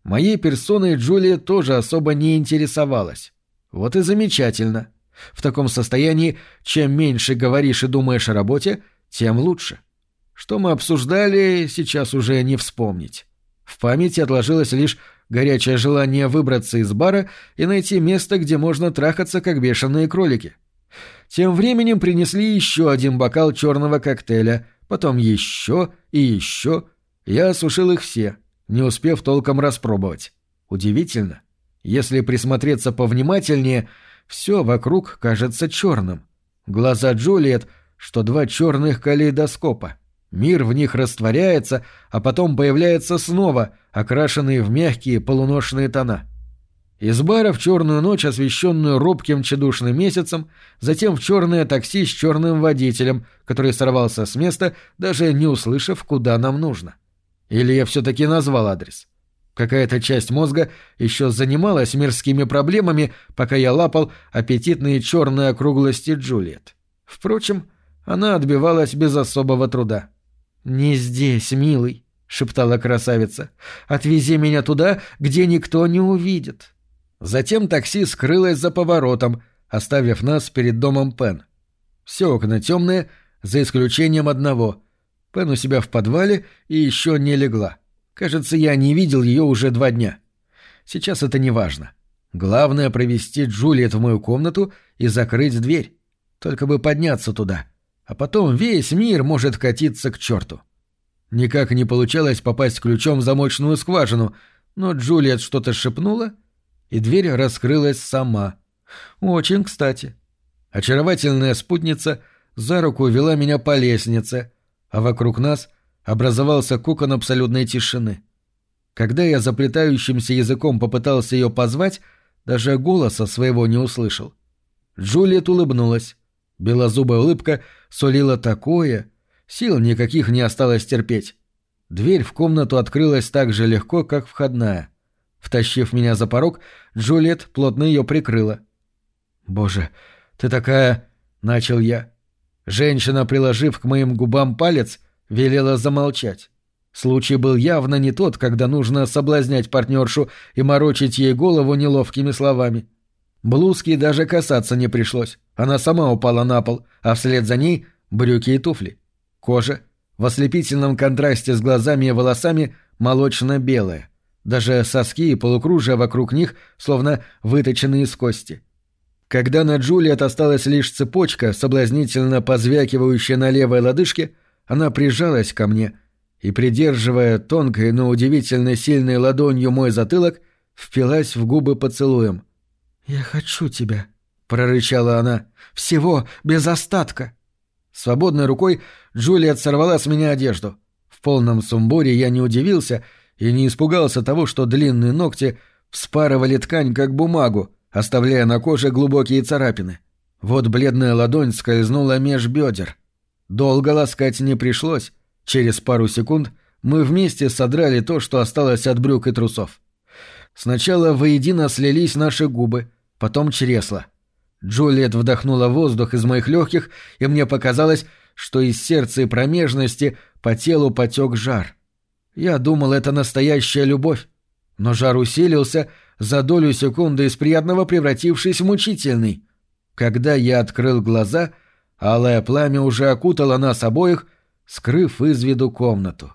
Моей персоной Джулия тоже особо не интересовалась. Вот и замечательно. В таком состоянии, чем меньше говоришь и думаешь о работе, тем лучше. Что мы обсуждали, сейчас уже не вспомнить. В памяти отложилось лишь горячее желание выбраться из бара и найти место, где можно трахаться, как бешеные кролики. Тем временем принесли еще один бокал черного коктейля, потом еще и еще. Я осушил их все, не успев толком распробовать. Удивительно. Если присмотреться повнимательнее, все вокруг кажется черным. Глаза Джулиет, что два черных калейдоскопа. Мир в них растворяется, а потом появляется снова, окрашенный в мягкие полуношные тона. Из бара в черную ночь, освещенную робким чедушным месяцем, затем в черное такси с черным водителем, который сорвался с места, даже не услышав, куда нам нужно. Или я все-таки назвал адрес. Какая-то часть мозга еще занималась мирскими проблемами, пока я лапал аппетитные черные округлости Джульет. Впрочем, она отбивалась без особого труда. «Не здесь, милый», — шептала красавица. «Отвези меня туда, где никто не увидит». Затем такси скрылось за поворотом, оставив нас перед домом Пен. Все окна темные, за исключением одного. Пен у себя в подвале и еще не легла. Кажется, я не видел ее уже два дня. Сейчас это не важно. Главное — провести Джулиет в мою комнату и закрыть дверь. Только бы подняться туда — а потом весь мир может катиться к черту. Никак не получалось попасть ключом в замочную скважину, но Джулиет что-то шепнула, и дверь раскрылась сама. Очень кстати. Очаровательная спутница за руку вела меня по лестнице, а вокруг нас образовался кокон абсолютной тишины. Когда я заплетающимся языком попытался ее позвать, даже голоса своего не услышал. Джулиет улыбнулась. Белозубая улыбка сулила такое, сил никаких не осталось терпеть. Дверь в комнату открылась так же легко, как входная. Втащив меня за порог, Джульет плотно ее прикрыла. «Боже, ты такая...» — начал я. Женщина, приложив к моим губам палец, велела замолчать. Случай был явно не тот, когда нужно соблазнять партнершу и морочить ей голову неловкими словами. Блузки даже касаться не пришлось. Она сама упала на пол, а вслед за ней брюки и туфли. Кожа в ослепительном контрасте с глазами и волосами молочно-белая. Даже соски и полукружия вокруг них словно выточены из кости. Когда на Джулиет осталась лишь цепочка, соблазнительно позвякивающая на левой лодыжке, она прижалась ко мне и, придерживая тонкой, но удивительно сильной ладонью мой затылок, впилась в губы поцелуем. «Я хочу тебя», — прорычала она. «Всего, без остатка». Свободной рукой Джулиет сорвала с меня одежду. В полном сумбуре я не удивился и не испугался того, что длинные ногти вспарывали ткань как бумагу, оставляя на коже глубокие царапины. Вот бледная ладонь скользнула меж бедер. Долго ласкать не пришлось. Через пару секунд мы вместе содрали то, что осталось от брюк и трусов. Сначала воедино слились наши губы, потом чресла. Джулиет вдохнула воздух из моих легких, и мне показалось, что из сердца и промежности по телу потек жар. Я думал, это настоящая любовь. Но жар усилился, за долю секунды из приятного превратившись в мучительный. Когда я открыл глаза, алое пламя уже окутало нас обоих, скрыв из виду комнату.